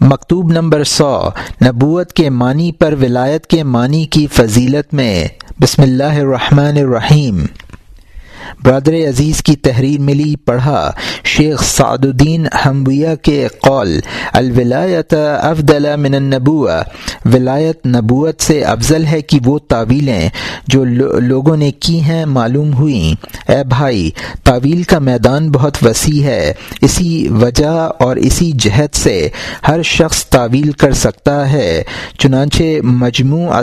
مکتوب number so, نبوت کے معنی پر ولایت کے معنی کی فضیلت میں۔ بسم اللہ الرحمن الرحیم۔ برادر عزیز کی تحریر ملی، پڑھا۔ شیخ سعد الدین حمویہ کے قول، الولایت افضل من النبوہ۔ ولایت نبوت سے افضل ہے کہ وہ تعویلیں جو لوگوں نے کی ہیں معلوم ہوئیں۔ اے بھائی، تعویل کا میدان بہت وسیع ہے۔ اسی وجہ اور اسی جہت سے ہر شخص تعویل کر سکتا ہے۔ چنانچہ مجموع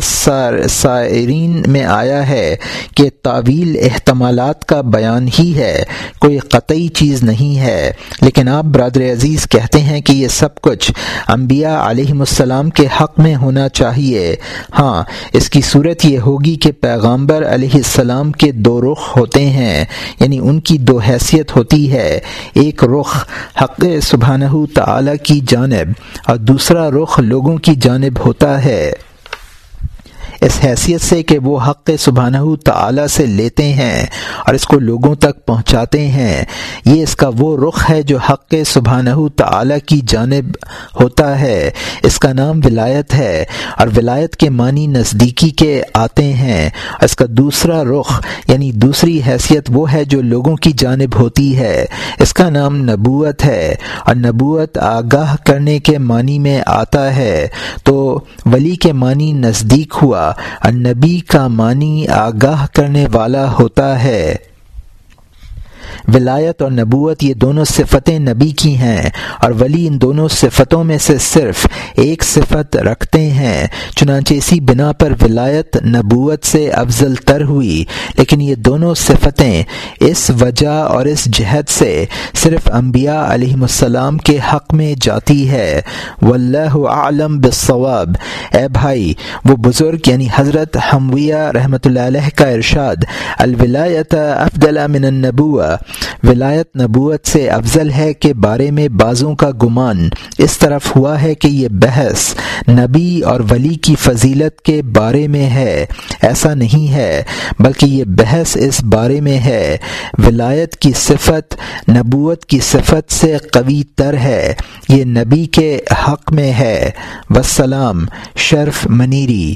سائرین میں آیا ہے کہ تعویل احتمالات کا بیان ہی ہے۔ کوئی قطعی چیز نہیں ہے۔ لیکن آپ برادر عزیز کہتے ہیں کہ یہ سب کچھ انبیاء علیہ السلام کے حق میں ہونا چاہیے۔ ہاں اس کی صورت یہ ہوگی کہ پیغامبر علیہ السلام کے دو رخ ہوتے ہیں یعنی ان کی دو حیثیت ہوتی ہے، ایک رخ حق سبحانہ تعالی کی جانب اور دوسرا رخ لوگوں کی جانب ہوتا ہے۔ اس حیثیت سے کہ وہ حق سبحانہ تعالی سے لیتے ہیں اور اس کو لوگوں تک پہنچاتے ہیں۔ یہ اس کا وہ رخ ہے جو حق سبحانہ تعالی کی جانب ہوتا ہے۔ اس کا نام ولایت ہے اور ولایت کے معنی نزدیکی کے آتے ہیں۔ اس کا دوسرا رخ یعنی دوسری حیثیت وہ ہے جو لوگوں کی جانب ہوتی ہے۔ اس کا نام نبوت ہے اور نبوت آگاہ کرنے کے معنی میں آتا ہے۔ تو ولی کے معنی نزدیک ہوا۔ نبی کا معنی آگاہ کرنے والا ہوتا ہے۔ ولایت اور نبوت یہ دونوں صفتیں نبی کی ہیں اور ولی ان دونوں صفتوں میں سے صرف ایک صفت رکھتے ہیں۔ چنانچہ اسی بنا پر ولایت نبوت سے افضل تر ہوئی، لیکن یہ دونوں صفتیں اس وجہ اور اس جہد سے صرف انبیاء علیہ السلام کے حق میں جاتی ہے۔ واللہ عالم بالصواب اے بھائی، وہ بزرگ یعنی حضرت حمویہ رحمۃ اللہ علیہ کا ارشاد الولایت افضل من النبوہ۔ ولایت نبوت سے افضل ہے کہ بارے میں بعضوں کا گمان۔ اس طرف ہوا ہے کہ یہ بحث نبی اور ولی کی فضیلت کے بارے میں ہے۔ ایسا نہیں ہے، بلکہ یہ بحث اس بارے میں ہے۔ ولایت کی صفت نبوت کی صفت سے قوی تر ہے، یہ نبی کے حق میں ہے۔ وسلام شرف منیری۔